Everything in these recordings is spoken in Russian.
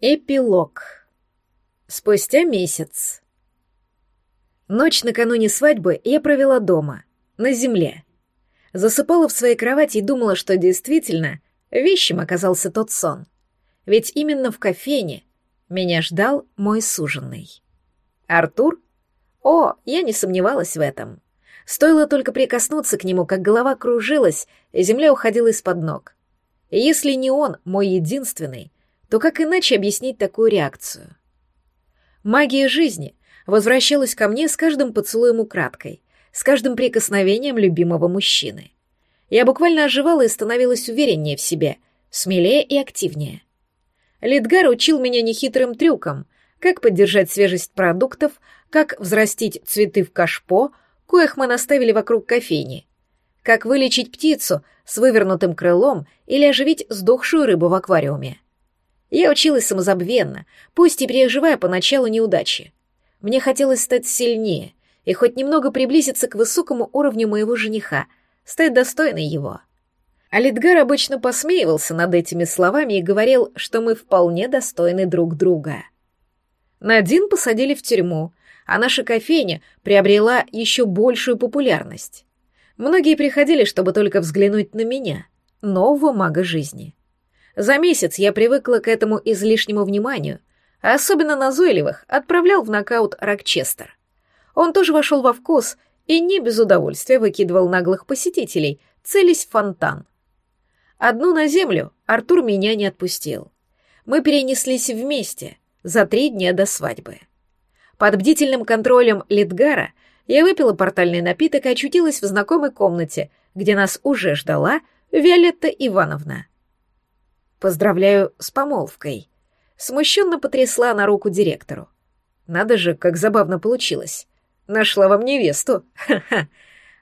Эпилог. Спустя месяц. Ночь накануне свадьбы я провела дома, на земле. Засыпала в своей кровати и думала, что действительно вещим оказался тот сон. Ведь именно в кофейне меня ждал мой суженный. Артур? О, я не сомневалась в этом. Стоило только прикоснуться к нему, как голова кружилась, и земля уходила из-под ног. И если не он, мой единственный, то как иначе объяснить такую реакцию? Магия жизни возвращалась ко мне с каждым поцелуем украдкой, с каждым прикосновением любимого мужчины. Я буквально оживала и становилась увереннее в себе, смелее и активнее. Литгар учил меня нехитрым трюкам, как поддержать свежесть продуктов, как взрастить цветы в кашпо, коих мы наставили вокруг кофейни, как вылечить птицу с вывернутым крылом или оживить сдохшую рыбу в аквариуме. Я училась самозабвенно, пусть и переживая поначалу неудачи. Мне хотелось стать сильнее и хоть немного приблизиться к высокому уровню моего жениха, стать достойной его. Алидгар обычно посмеивался над этими словами и говорил, что мы вполне достойны друг друга. Надин посадили в тюрьму, а наша кофейня приобрела еще большую популярность. Многие приходили, чтобы только взглянуть на меня, нового мага жизни. За месяц я привыкла к этому излишнему вниманию, а особенно назойливых отправлял в нокаут Рокчестер. Он тоже вошел во вкус и не без удовольствия выкидывал наглых посетителей, целясь в фонтан. Одну на землю Артур меня не отпустил. Мы перенеслись вместе за три дня до свадьбы. Под бдительным контролем Литгара я выпила портальный напиток и очутилась в знакомой комнате, где нас уже ждала Виолетта Ивановна. Поздравляю с помолвкой. Смущенно потрясла на руку директору. Надо же, как забавно получилось. Нашла вам невесту. Ха-ха.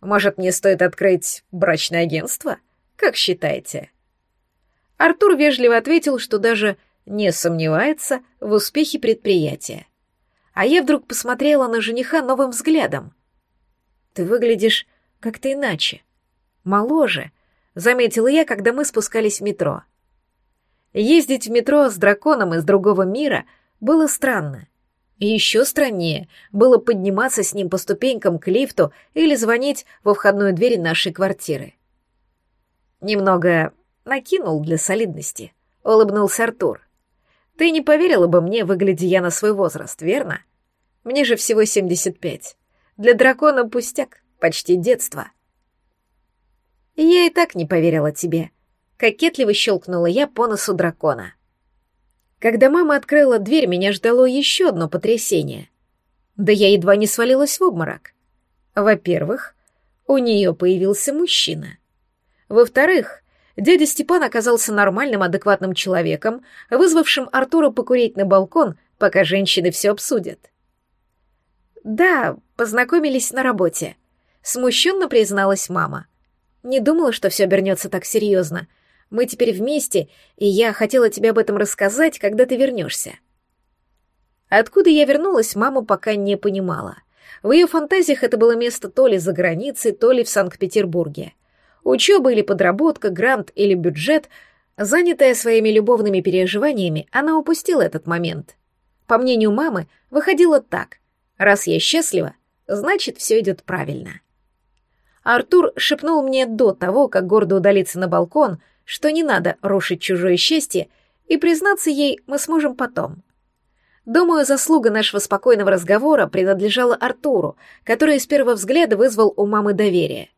Может, мне стоит открыть брачное агентство? Как считаете? Артур вежливо ответил, что даже не сомневается в успехе предприятия. А я вдруг посмотрела на жениха новым взглядом. Ты выглядишь как-то иначе. Моложе, заметила я, когда мы спускались в метро. Ездить в метро с драконом из другого мира было странно. И еще страннее было подниматься с ним по ступенькам к лифту или звонить во входную дверь нашей квартиры. Немного накинул для солидности, улыбнулся Артур. Ты не поверила бы мне, выглядя я на свой возраст, верно? Мне же всего 75. Для дракона пустяк, почти детство. Я и так не поверила тебе, — Кокетливо щелкнула я по носу дракона. Когда мама открыла дверь, меня ждало еще одно потрясение. Да я едва не свалилась в обморок. Во-первых, у нее появился мужчина. Во-вторых, дядя Степан оказался нормальным, адекватным человеком, вызвавшим Артура покурить на балкон, пока женщины все обсудят. «Да, познакомились на работе», — смущенно призналась мама. «Не думала, что все обернется так серьезно. Мы теперь вместе, и я хотела тебе об этом рассказать, когда ты вернешься. Откуда я вернулась, мама пока не понимала. В ее фантазиях это было место то ли за границей, то ли в Санкт-Петербурге. Учеба или подработка, грант или бюджет, занятая своими любовными переживаниями, она упустила этот момент. По мнению мамы, выходило так. Раз я счастлива, значит, все идет правильно. Артур шепнул мне до того, как гордо удалиться на балкон, что не надо рушить чужое счастье, и признаться ей мы сможем потом. Думаю, заслуга нашего спокойного разговора принадлежала Артуру, который с первого взгляда вызвал у мамы доверие.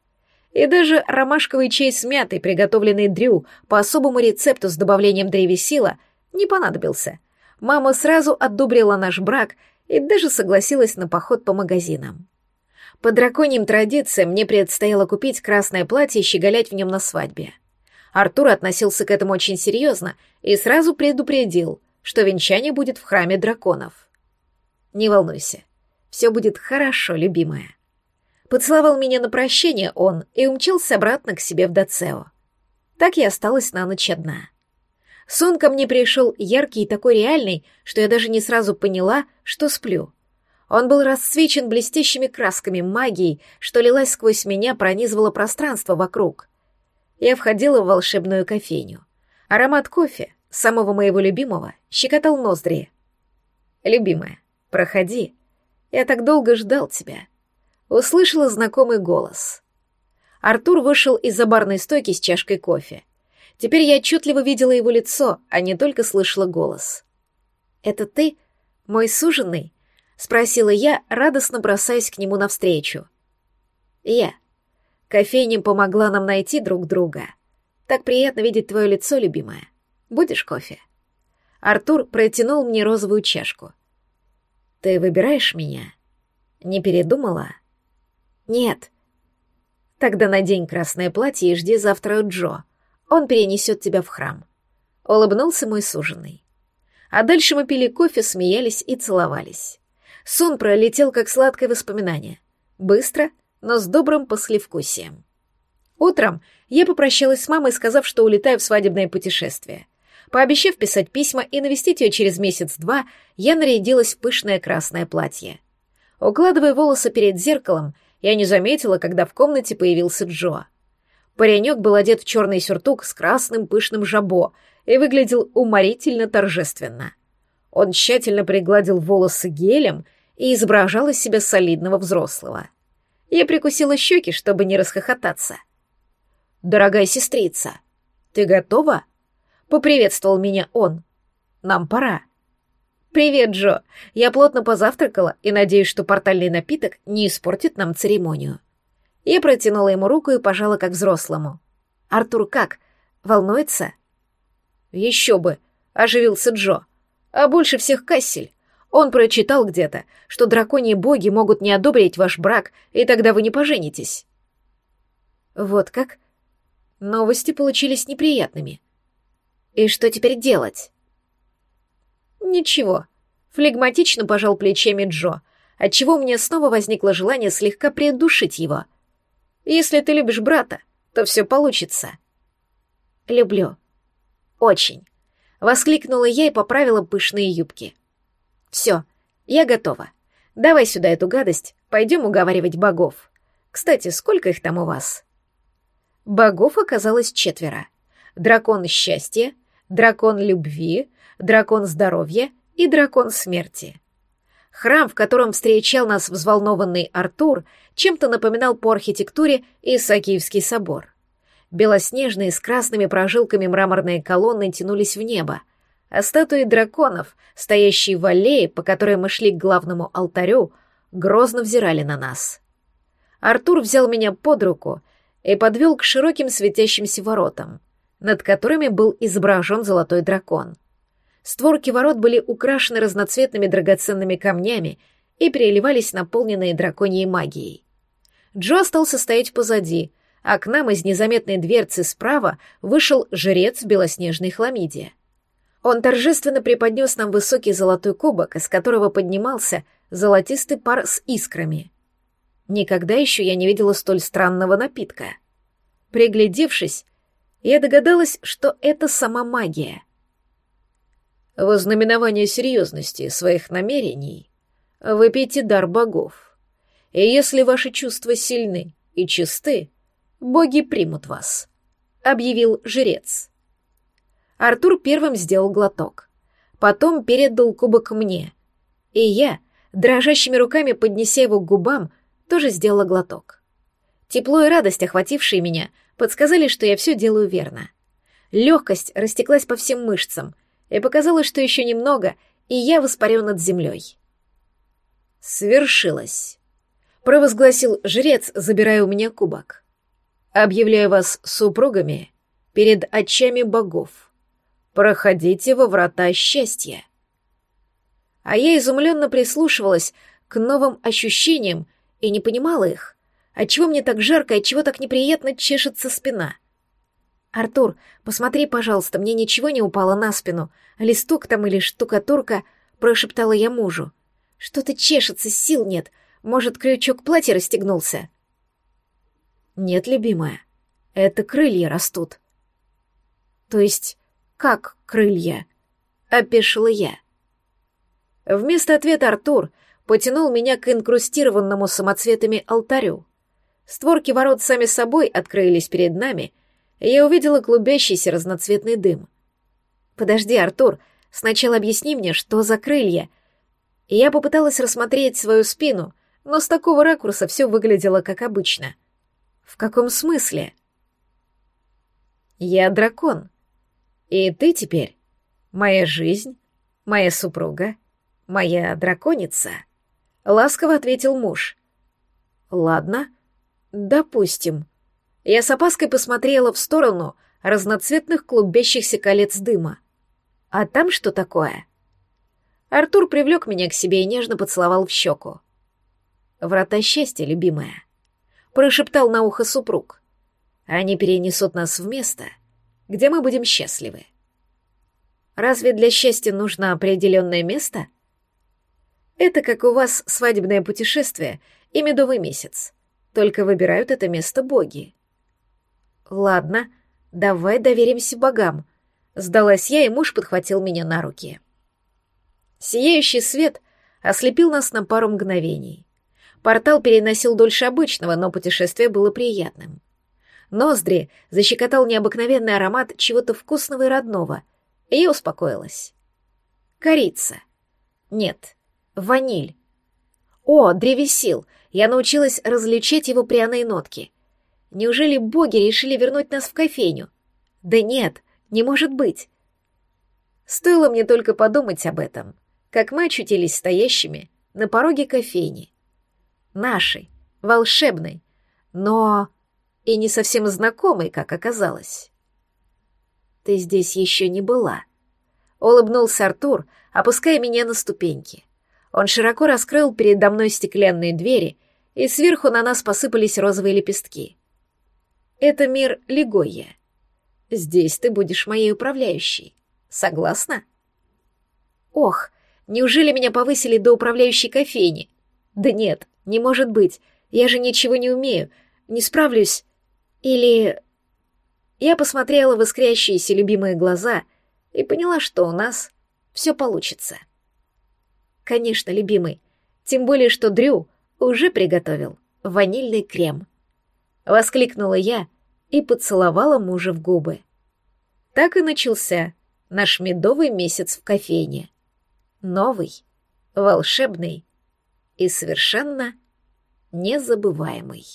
И даже ромашковый чай с мятой, приготовленный Дрю по особому рецепту с добавлением древесила, не понадобился. Мама сразу одобрила наш брак и даже согласилась на поход по магазинам. По драконьим традициям мне предстояло купить красное платье и щеголять в нем на свадьбе. Артур относился к этому очень серьезно и сразу предупредил, что венчание будет в храме драконов. «Не волнуйся, все будет хорошо, любимая». Поцеловал меня на прощение он и умчался обратно к себе в Дацео. Так я осталась на ночь одна. Сон ко мне пришел яркий и такой реальный, что я даже не сразу поняла, что сплю. Он был расцвечен блестящими красками магии, что лилась сквозь меня, пронизывала пространство вокруг — я входила в волшебную кофейню. Аромат кофе, самого моего любимого, щекотал ноздри. «Любимая, проходи. Я так долго ждал тебя». Услышала знакомый голос. Артур вышел из-за барной стойки с чашкой кофе. Теперь я отчетливо видела его лицо, а не только слышала голос. «Это ты, мой суженый?» — спросила я, радостно бросаясь к нему навстречу. «Я. Кофейня помогла нам найти друг друга. Так приятно видеть твое лицо, любимая. Будешь кофе?» Артур протянул мне розовую чашку. «Ты выбираешь меня? Не передумала?» «Нет». «Тогда надень красное платье и жди завтра Джо. Он перенесет тебя в храм». Улыбнулся мой суженый. А дальше мы пили кофе, смеялись и целовались. Сон пролетел, как сладкое воспоминание. Быстро, но с добрым послевкусием. Утром я попрощалась с мамой, сказав, что улетаю в свадебное путешествие. Пообещав писать письма и навестить ее через месяц-два, я нарядилась в пышное красное платье. Укладывая волосы перед зеркалом, я не заметила, когда в комнате появился Джо. Паренек был одет в черный сюртук с красным пышным жабо и выглядел уморительно торжественно. Он тщательно пригладил волосы гелем и изображал из себя солидного взрослого. Я прикусила щеки, чтобы не расхохотаться. «Дорогая сестрица, ты готова?» — поприветствовал меня он. «Нам пора». «Привет, Джо. Я плотно позавтракала и надеюсь, что портальный напиток не испортит нам церемонию». Я протянула ему руку и пожала как взрослому. «Артур как? Волнуется?» «Еще бы!» — оживился Джо. «А больше всех Кассель. Он прочитал где-то, что драконьи боги могут не одобрить ваш брак, и тогда вы не поженитесь». «Вот как?» Новости получились неприятными. «И что теперь делать?» «Ничего», — флегматично пожал плечами Джо, отчего меня снова возникло желание слегка придушить его — если ты любишь брата, то все получится. Люблю. Очень. Воскликнула я и поправила пышные юбки. Все, я готова. Давай сюда эту гадость, пойдем уговаривать богов. Кстати, сколько их там у вас? Богов оказалось четверо. Дракон счастья, дракон любви, дракон здоровья и дракон смерти. Храм, в котором встречал нас взволнованный Артур, чем-то напоминал по архитектуре Исаакиевский собор. Белоснежные с красными прожилками мраморные колонны тянулись в небо, а статуи драконов, стоящие в аллее, по которой мы шли к главному алтарю, грозно взирали на нас. Артур взял меня под руку и подвел к широким светящимся воротам, над которыми был изображен золотой дракон — Створки ворот были украшены разноцветными драгоценными камнями и переливались наполненные драконьей магией. Джо остался стоять позади, а к нам из незаметной дверцы справа вышел жрец в белоснежной хламиде. Он торжественно преподнес нам высокий золотой кубок, из которого поднимался золотистый пар с искрами. Никогда еще я не видела столь странного напитка. Приглядевшись, я догадалась, что это сама магия — во знаменование серьезности своих намерений выпейте дар богов. И если ваши чувства сильны и чисты, боги примут вас», — объявил жрец. Артур первым сделал глоток. Потом передал кубок мне. И я, дрожащими руками поднеся его к губам, тоже сделала глоток. Тепло и радость, охватившие меня, подсказали, что я все делаю верно. Легкость растеклась по всем мышцам — и показалось, что еще немного, и я воспарю над землей. «Свершилось», — провозгласил жрец, забирая у меня кубок. «Объявляю вас супругами перед очами богов. Проходите во врата счастья». А я изумленно прислушивалась к новым ощущениям и не понимала их. Отчего мне так жарко, отчего так неприятно чешется спина — «Артур, посмотри, пожалуйста, мне ничего не упало на спину. Листок там или штукатурка?» — прошептала я мужу. «Что-то чешется, сил нет. Может, крючок платья расстегнулся?» «Нет, любимая, это крылья растут». «То есть, как крылья?» — опешила я. Вместо ответа Артур потянул меня к инкрустированному самоцветами алтарю. Створки ворот сами собой открылись перед нами — я увидела клубящийся разноцветный дым. Подожди, Артур, сначала объясни мне, что за крылья. Я попыталась рассмотреть свою спину, но с такого ракурса все выглядело как обычно. В каком смысле? Я дракон. И ты теперь моя жизнь, моя супруга, моя драконица. Ласково ответил муж. Ладно, допустим. Я с опаской посмотрела в сторону разноцветных клубящихся колец дыма. А там что такое? Артур привлек меня к себе и нежно поцеловал в щеку. «Врата счастья, любимая», — прошептал на ухо супруг. «Они перенесут нас в место, где мы будем счастливы». «Разве для счастья нужно определенное место?» «Это как у вас свадебное путешествие и медовый месяц. Только выбирают это место боги». «Ладно, давай доверимся богам», Сдалась я, и муж подхватил меня на руки. Сияющий свет ослепил нас на пару мгновений. Портал переносил дольше обычного, но путешествие было приятным. Ноздри защекотал необыкновенный аромат чего-то вкусного и родного, и я успокоилась. Корица. Нет, ваниль. О, древесил! Я научилась различать его пряные нотки. Неужели боги решили вернуть нас в кофейню? Да нет, не может быть. Стоило мне только подумать об этом, как мы очутились стоящими на пороге кофейни. Нашей, волшебной, но и не совсем знакомой, как оказалось. «Ты здесь еще не была», — улыбнулся Артур, опуская меня на ступеньки. Он широко раскрыл передо мной стеклянные двери, и сверху на нас посыпались розовые лепестки. Это мир Лигоя. Здесь ты будешь моей управляющей. Согласна? Ох, неужели меня повысили до управляющей кофейни? Да нет, не может быть. Я же ничего не умею. Не справлюсь. Или... Я посмотрела в искрящиеся любимые глаза и поняла, что у нас все получится. Конечно, любимый. Тем более, что Дрю уже приготовил ванильный крем. Воскликнула я и поцеловала мужа в губы. Так и начался наш медовый месяц в кофейне. Новый, волшебный и совершенно незабываемый.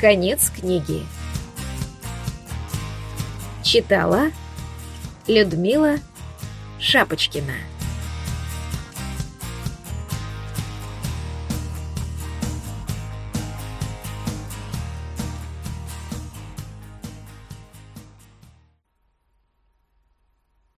Конец книги. Читала Людмила Шапочкина.